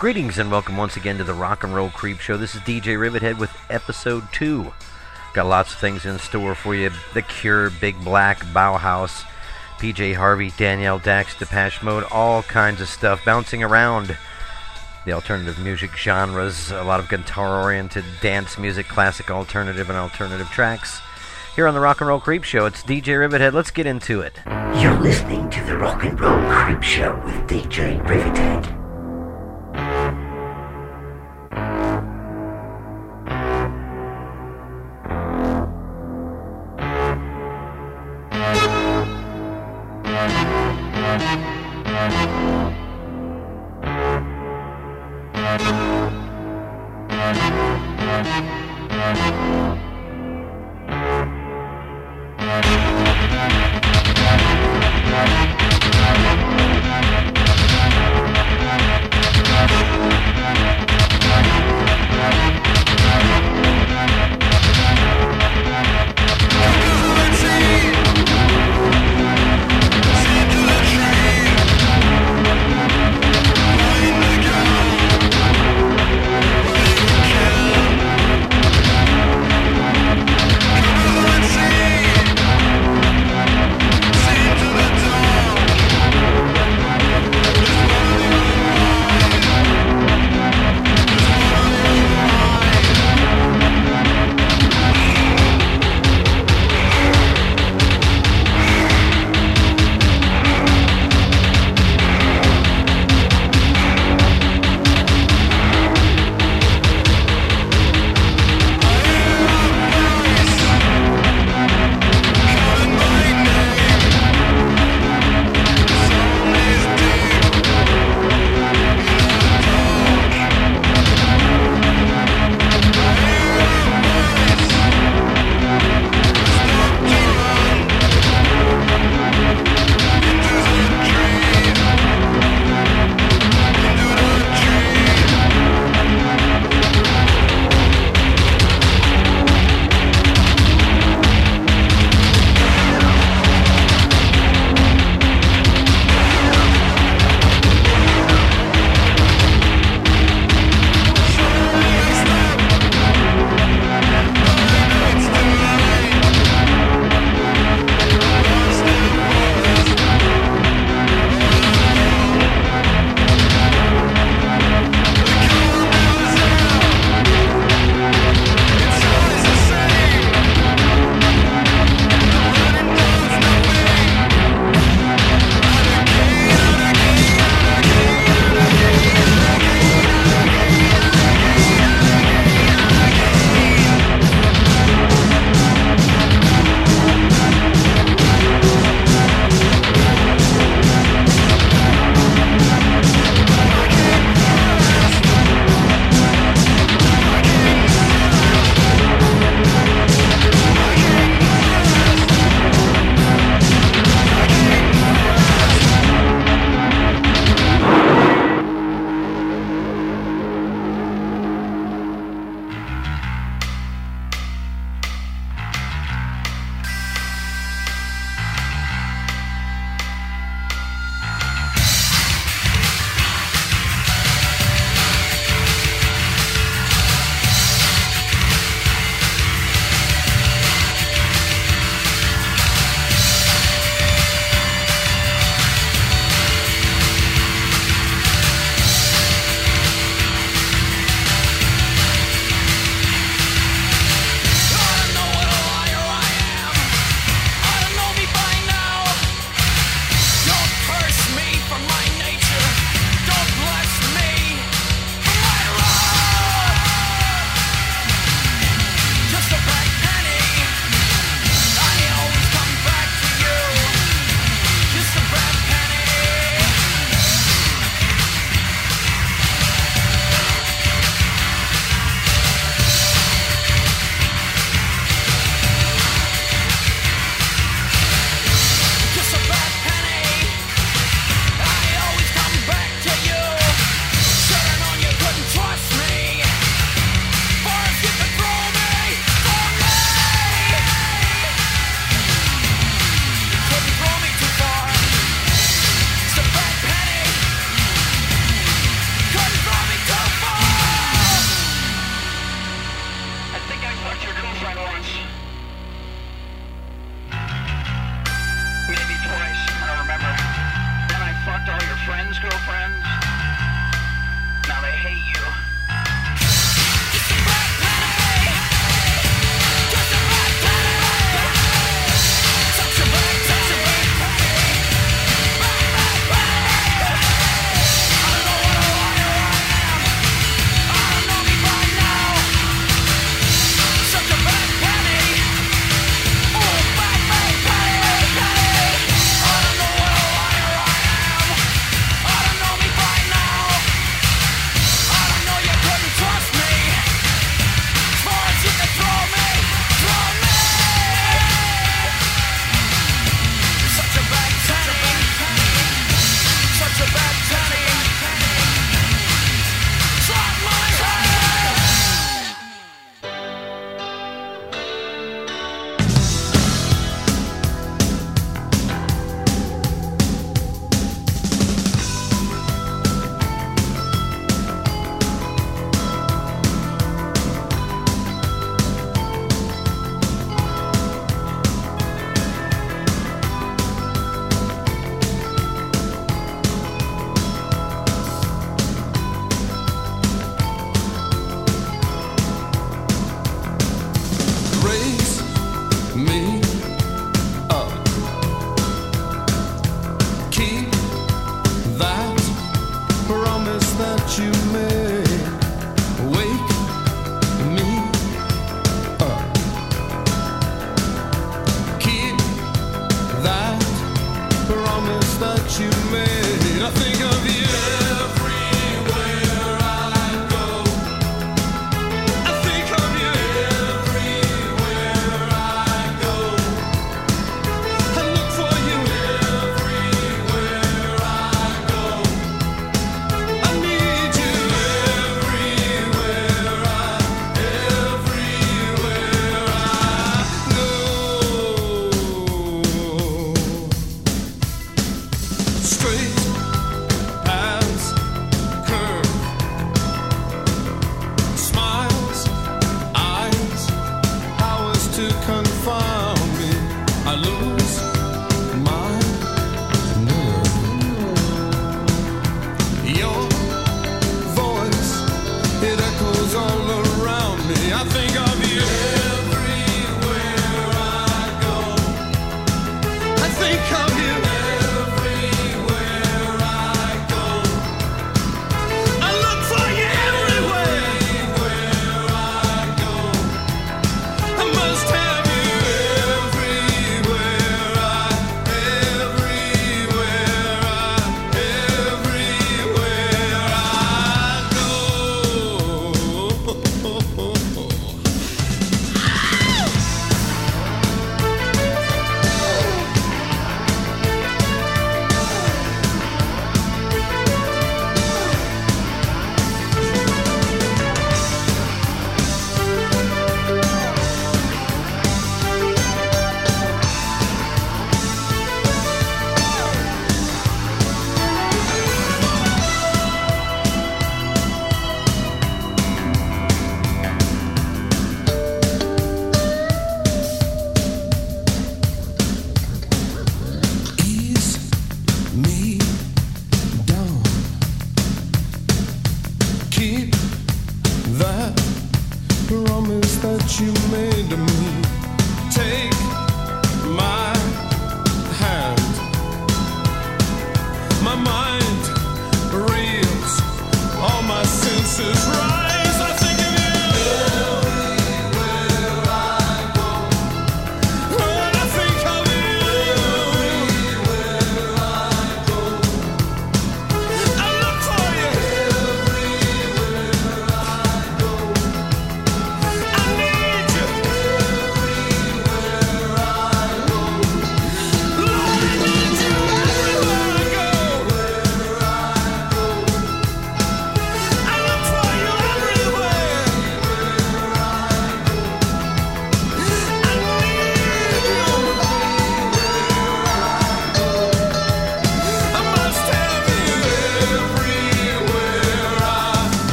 Greetings and welcome once again to the Rock and Roll Creep Show. This is DJ Rivethead with episode 2. Got lots of things in store for you The Cure, Big Black, Bauhaus, PJ Harvey, Danielle Dax, Depeche Mode, all kinds of stuff bouncing around the alternative music genres, a lot of guitar oriented dance music, classic alternative, and alternative tracks. Here on the Rock and Roll Creep Show, it's DJ Rivethead. Let's get into it. You're listening to the Rock and Roll Creep Show with DJ Rivethead.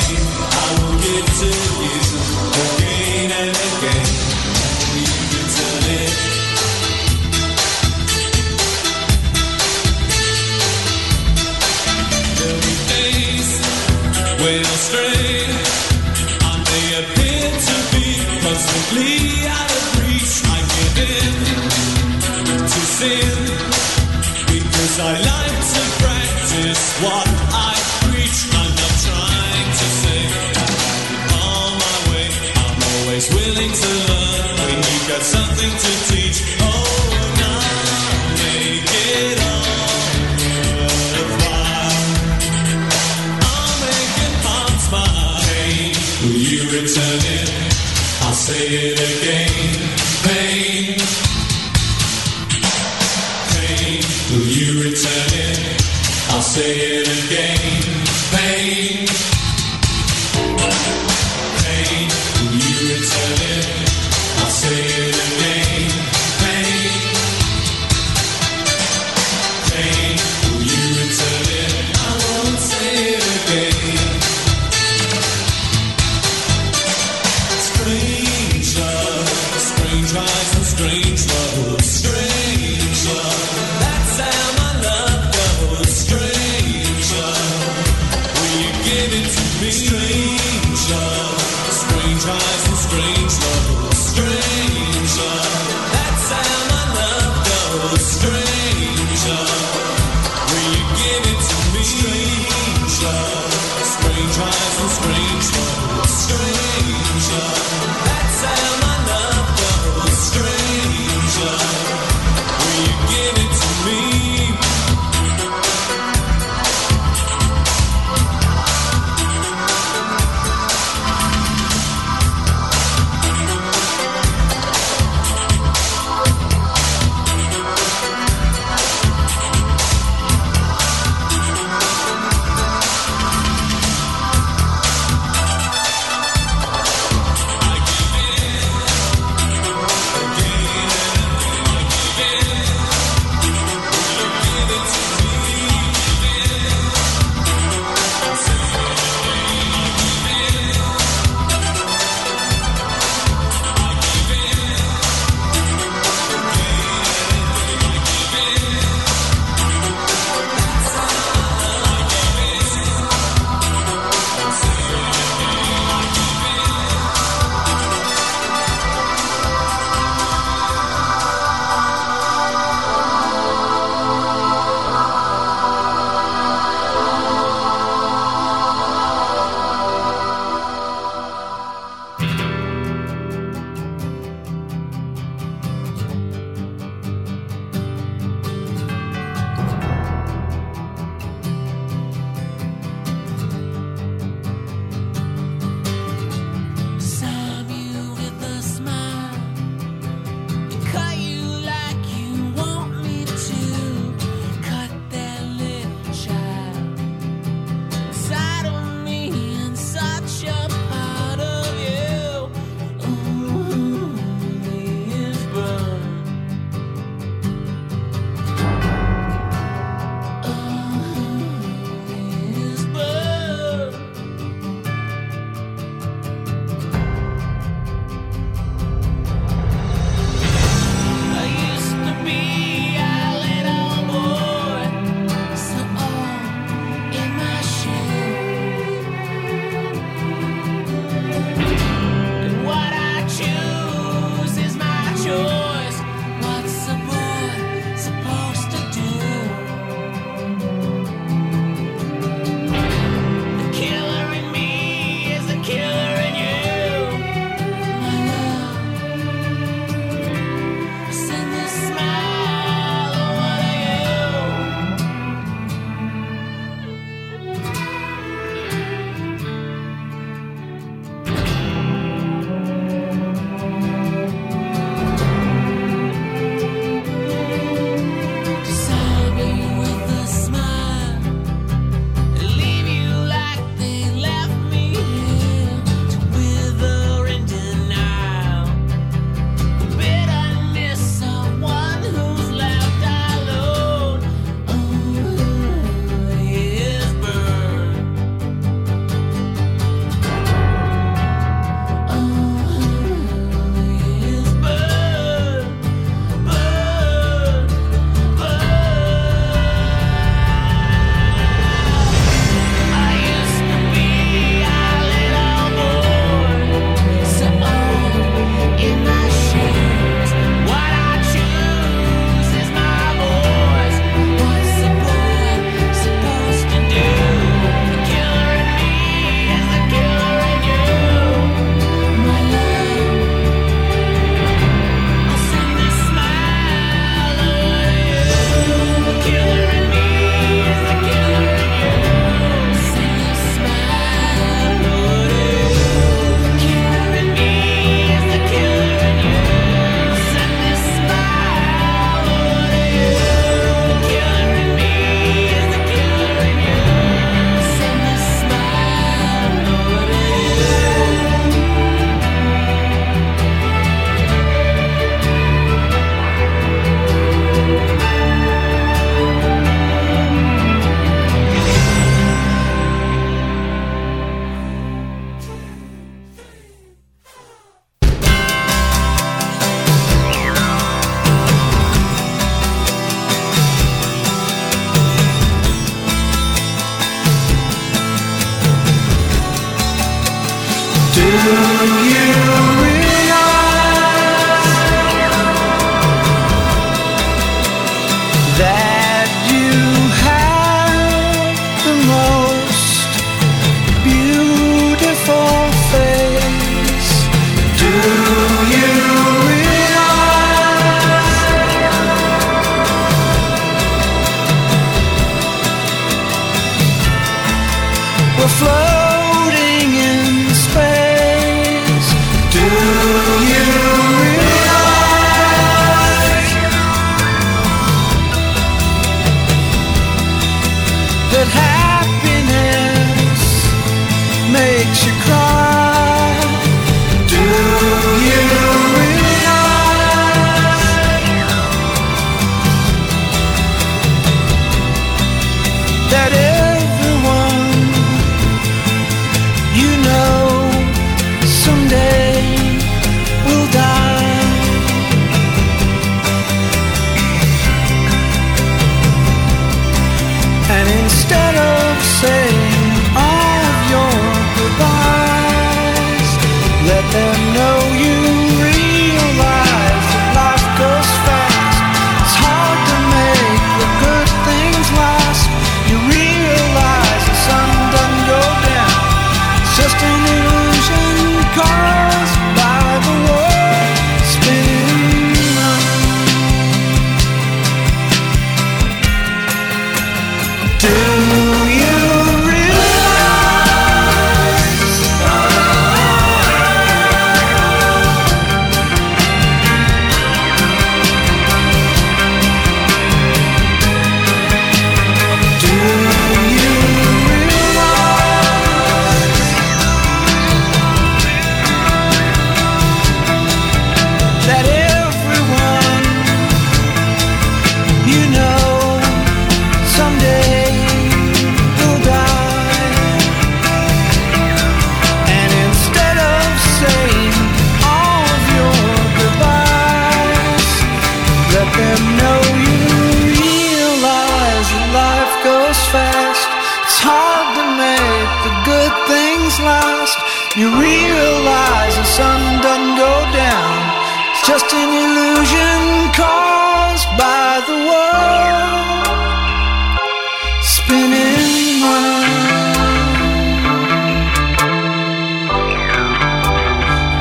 I will give to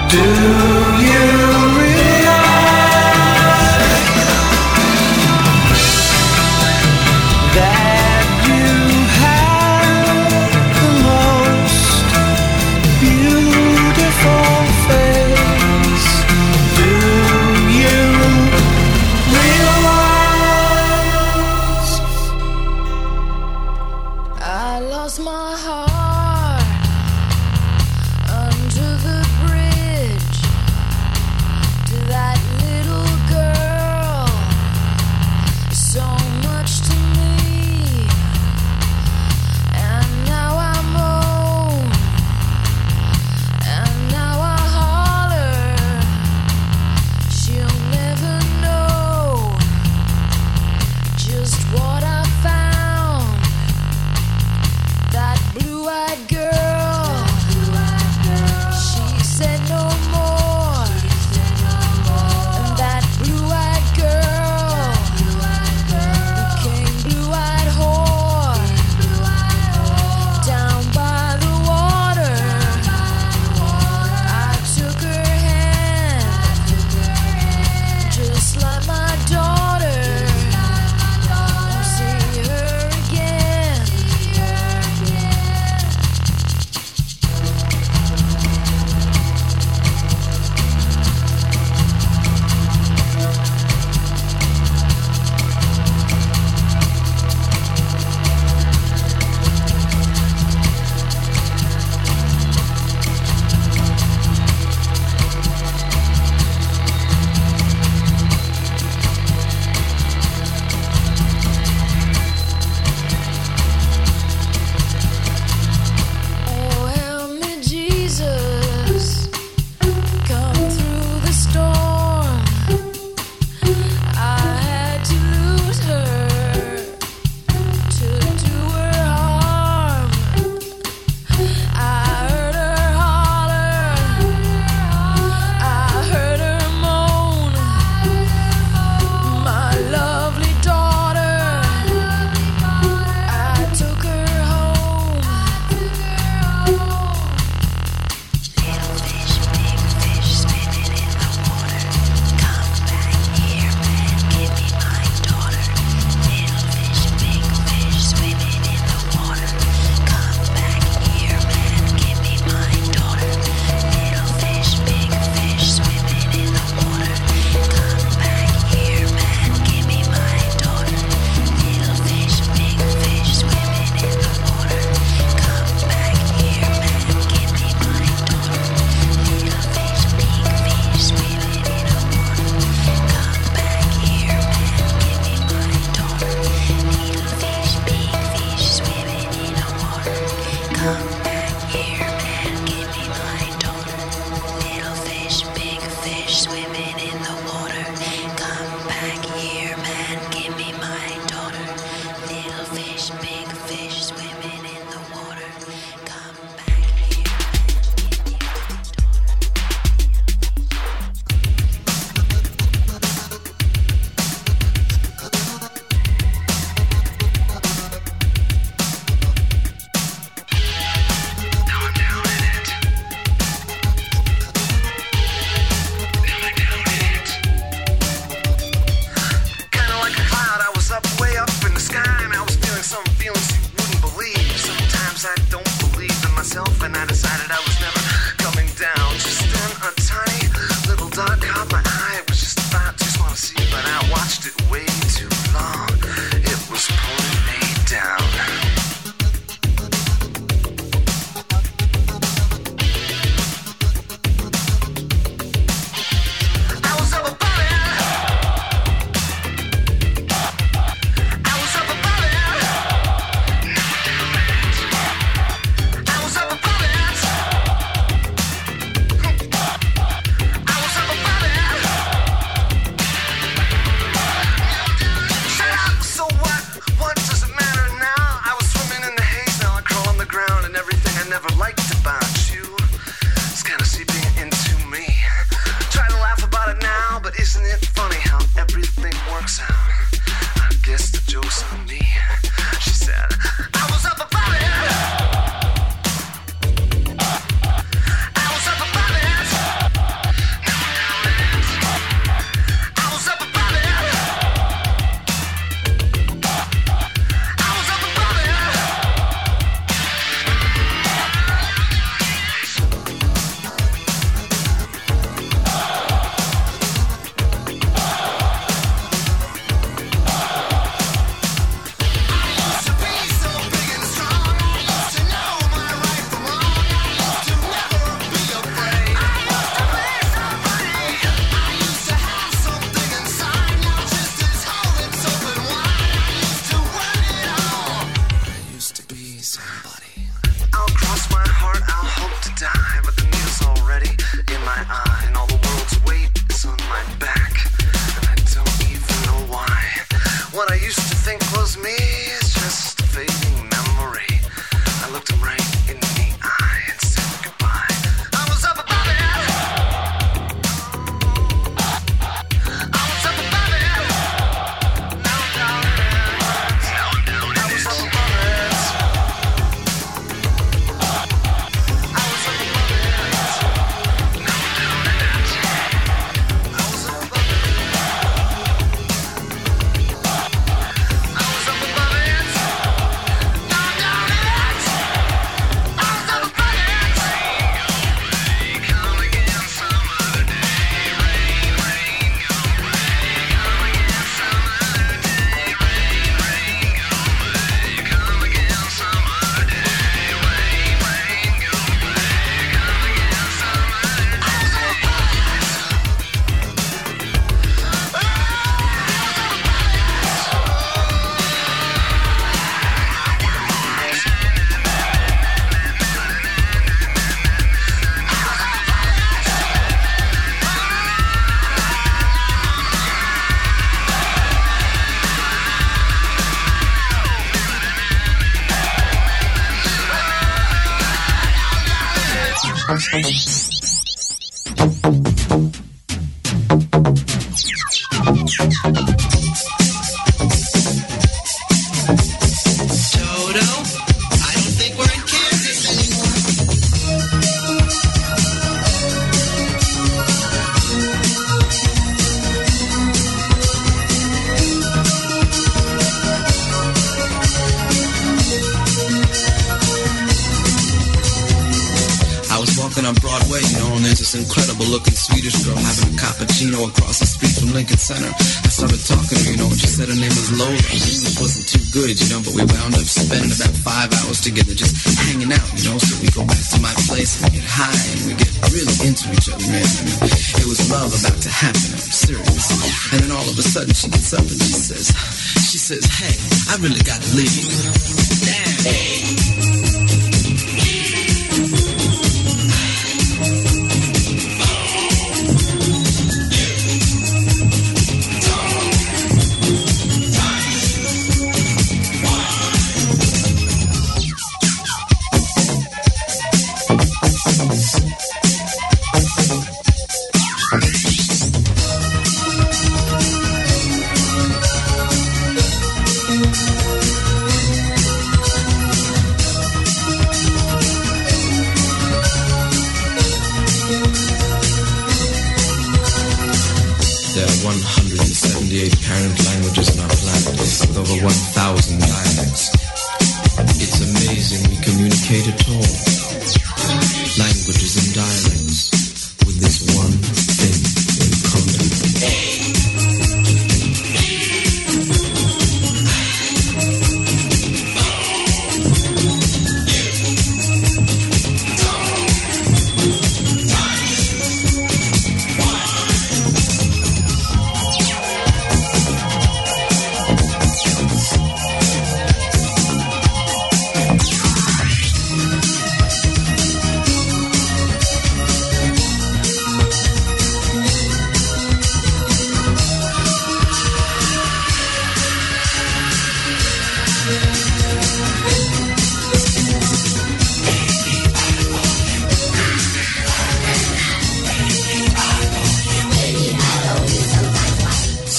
Do looking Swedish girl having a cappuccino across the street from Lincoln Center. I started talking to her, you know, and she said her name was Lola. English wasn't too good, you know, but we wound up spending about five hours together just hanging out, you know. So we go back to my place and get high and we get really into each other, man. I mean, it was love about to happen. I'm serious. And then all of a sudden she gets up and she says, she says, hey, I really gotta leave. Damn. Hey.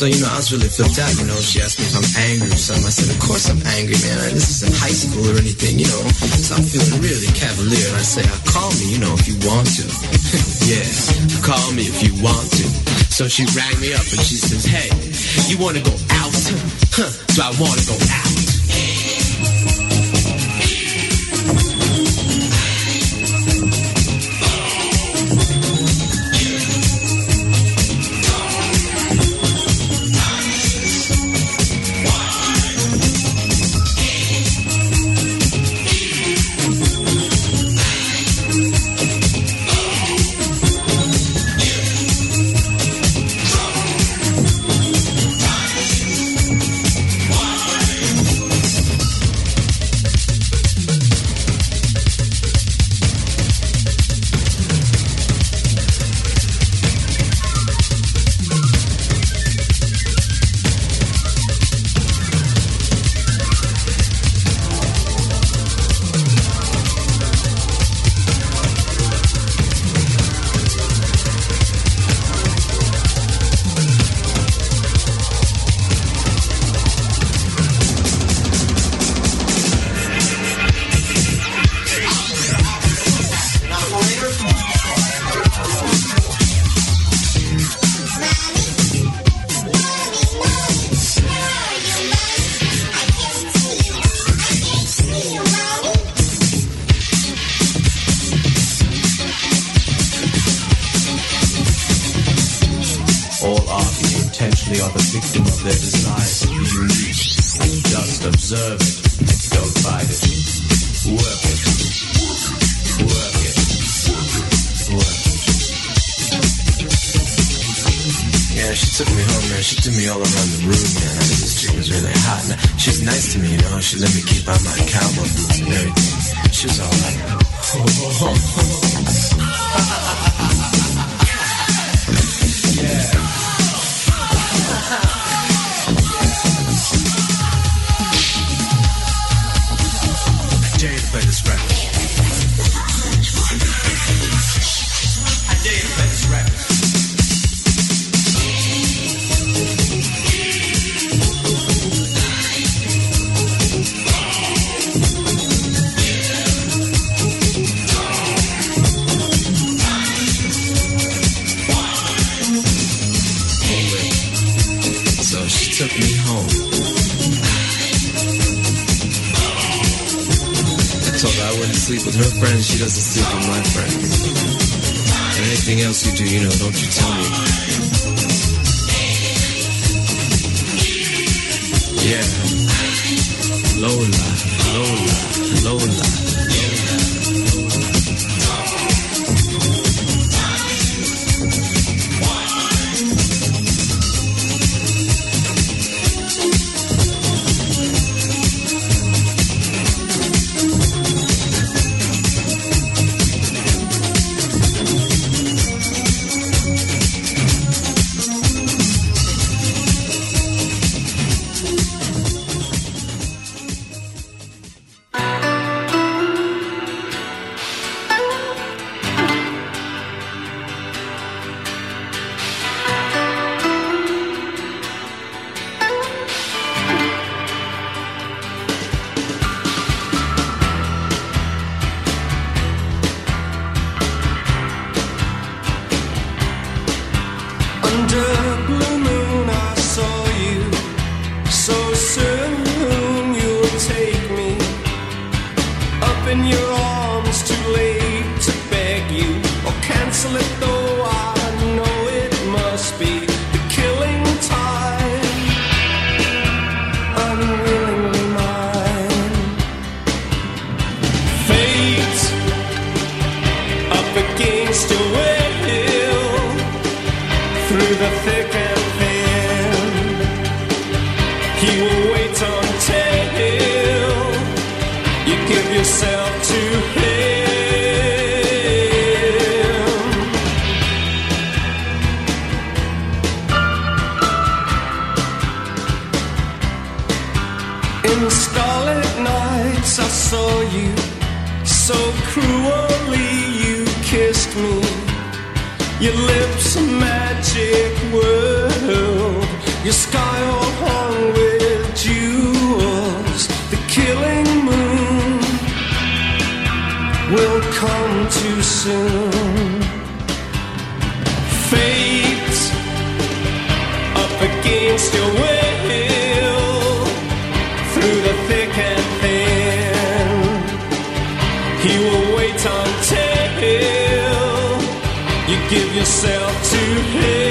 you know, I was really flipped out. You know, she asked me if I'm angry or something. I said, of course I'm angry, man. This isn't high school or anything, you know. So I'm feeling really cavalier. And I say, uh, call me, you know, if you want to. yeah, call me if you want to. So she rang me up and she says, hey, you want to go out? Huh, So I want to go out? Lola, Lola, Lola. Yeah. Your lips a magic world. Your sky all hung with jewels. The killing moon will come too soon. Fate up against your to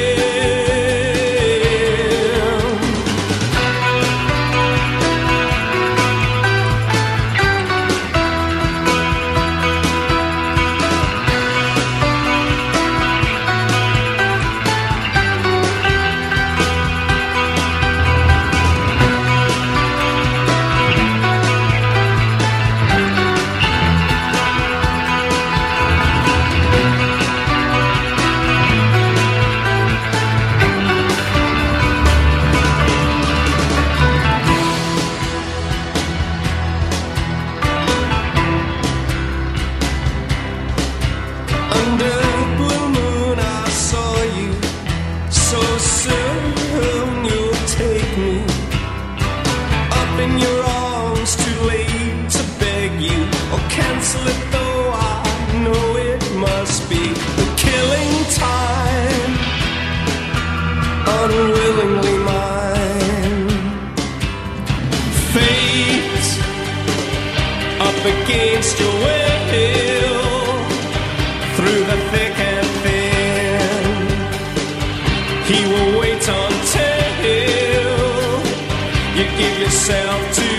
you give yourself to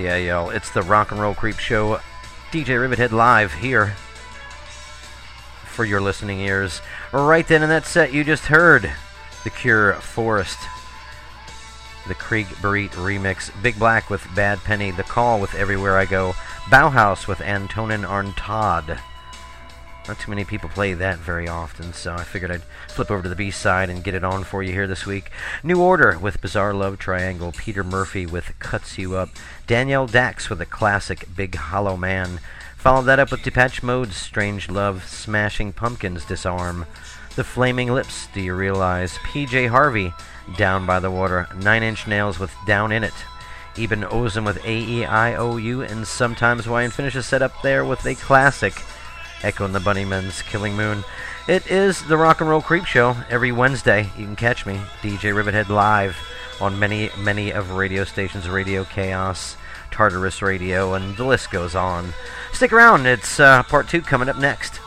yeah, yo! It's the Rock and Roll Creep Show, DJ Rivethead live here for your listening ears. Right then in that set, you just heard the Cure Forest, the Krieg Bereet remix, Big Black with Bad Penny, The Call with Everywhere I Go, Bauhaus with Antonin Artaud. Not too many people play that very often, so I figured I'd flip over to the B side and get it on for you here this week. New Order with Bizarre Love Triangle, Peter Murphy with Cuts You Up, Danielle Dax with a classic Big Hollow Man. Followed that up with Depeche Mode's Strange Love, Smashing Pumpkins Disarm, The Flaming Lips, Do You Realize? PJ Harvey, Down by the Water. Nine Inch Nails with Down in It. Ebn Ozn with A E I O U, and sometimes Wyan finishes set up there with a classic, Echo and the Bunnymen's Killing Moon. It is the Rock and Roll Creep Show every Wednesday. You can catch me, DJ Rivethead, live on many, many of radio stations, Radio Chaos, Tartarus Radio, and the list goes on. Stick around, it's uh, part two coming up next.